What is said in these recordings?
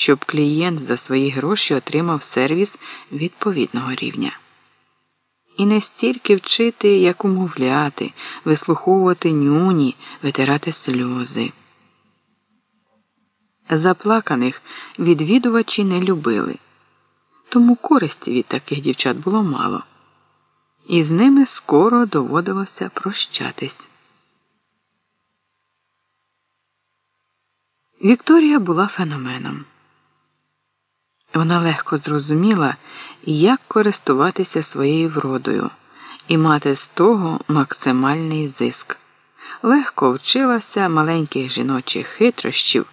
щоб клієнт за свої гроші отримав сервіс відповідного рівня. І не стільки вчити, як умовляти, вислуховувати нюні, витирати сльози. Заплаканих відвідувачі не любили, тому користі від таких дівчат було мало, і з ними скоро доводилося прощатись. Вікторія була феноменом. Вона легко зрозуміла, як користуватися своєю вродою і мати з того максимальний зиск. Легко вчилася маленьких жіночих хитрощів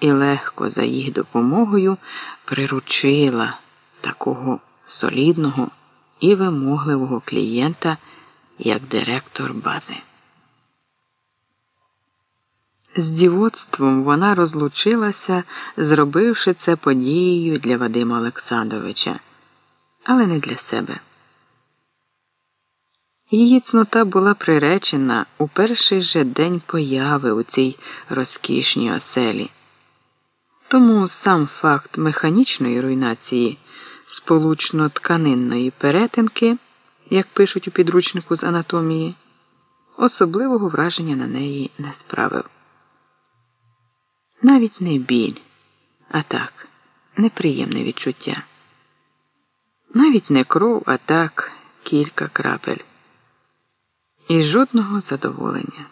і легко за їх допомогою приручила такого солідного і вимогливого клієнта, як директор бази. З дівоцтвом вона розлучилася, зробивши це подією для Вадима Олександровича, але не для себе. Її цнота була приречена у перший же день появи у цій розкішній оселі. Тому сам факт механічної руйнації, сполучно тканинної перетинки, як пишуть у підручнику з анатомії, особливого враження на неї не справив. Навіть не біль, а так, неприємне відчуття. Навіть не кров, а так кілька крапель. І жодного задоволення.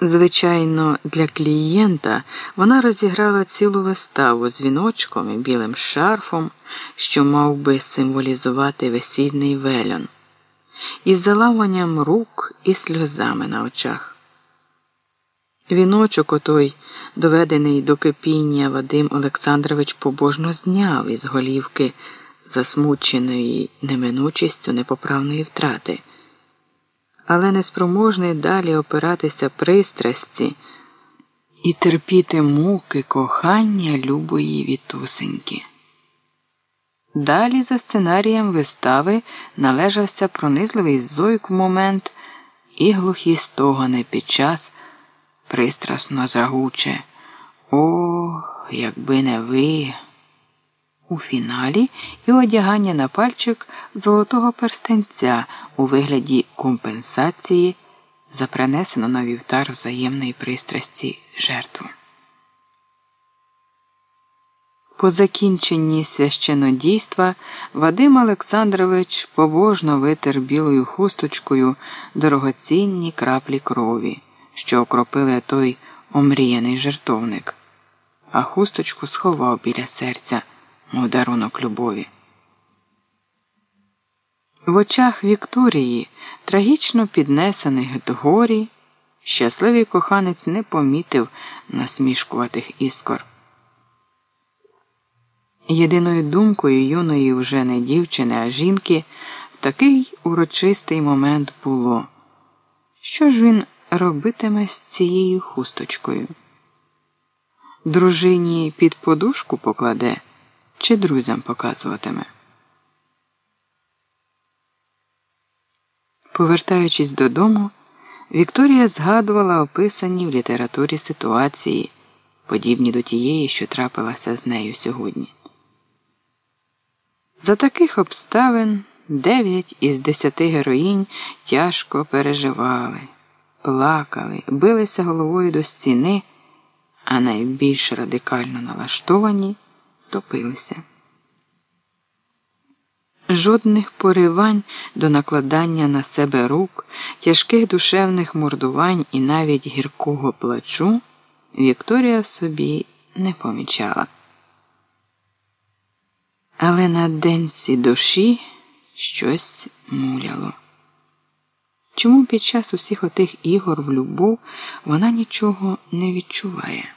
Звичайно, для клієнта вона розіграла цілу виставу з віночком і білим шарфом, що мав би символізувати весільний вельон, із заламанням рук і сльозами на очах. Віночок отой, доведений до кипіння Вадим Олександрович побожно зняв із голівки засмученої неминучістю непоправної втрати, але неспроможний далі опиратися пристрасті і терпіти муки кохання любої вітусеньки. Далі за сценарієм вистави належався пронизливий зойк момент і глухі стогони під час пристрасно загуче. Ох, якби не ви. У фіналі і одягання на пальчик золотого перстенця у вигляді компенсації за принесено на вівтар взаємної пристрасті жертву. По закінченні священодійства Вадим Олександрович побожно витер білою хусточкою дорогоцінні краплі крові що окропили той омріяний жертовник, а хусточку сховав біля серця, мов дарунок любові. В очах Вікторії, трагічно піднесених до горі, щасливий коханець не помітив насмішкуватих іскор. Єдиною думкою юної вже не дівчини, а жінки в такий урочистий момент було. Що ж він робитиме з цією хусточкою? Дружині під подушку покладе чи друзям показуватиме? Повертаючись додому, Вікторія згадувала описані в літературі ситуації, подібні до тієї, що трапилася з нею сьогодні. За таких обставин дев'ять із десяти героїнь тяжко переживали плакали, билися головою до стіни, а найбільш радикально налаштовані топилися. Жодних поривань до накладання на себе рук, тяжких душевних мордувань і навіть гіркого плачу Вікторія собі не помічала. Але на денці душі щось муляло. Чому під час усіх отих ігор в любов вона нічого не відчуває?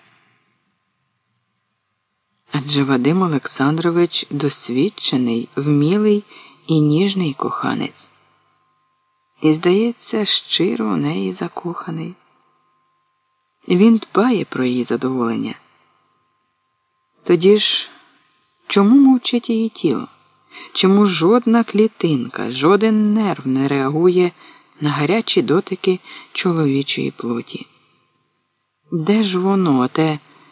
Адже Вадим Олександрович досвідчений, вмілий і ніжний коханець, і, здається, щиро у неї закоханий. Він дбає про її задоволення. Тоді ж чому мовчить її тіло? Чому жодна клітинка, жоден нерв не реагує? На гарячі дотики чоловічої плоті. Де ж воно, те